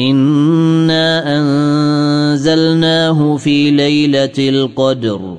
انا انزلناه في ليله القدر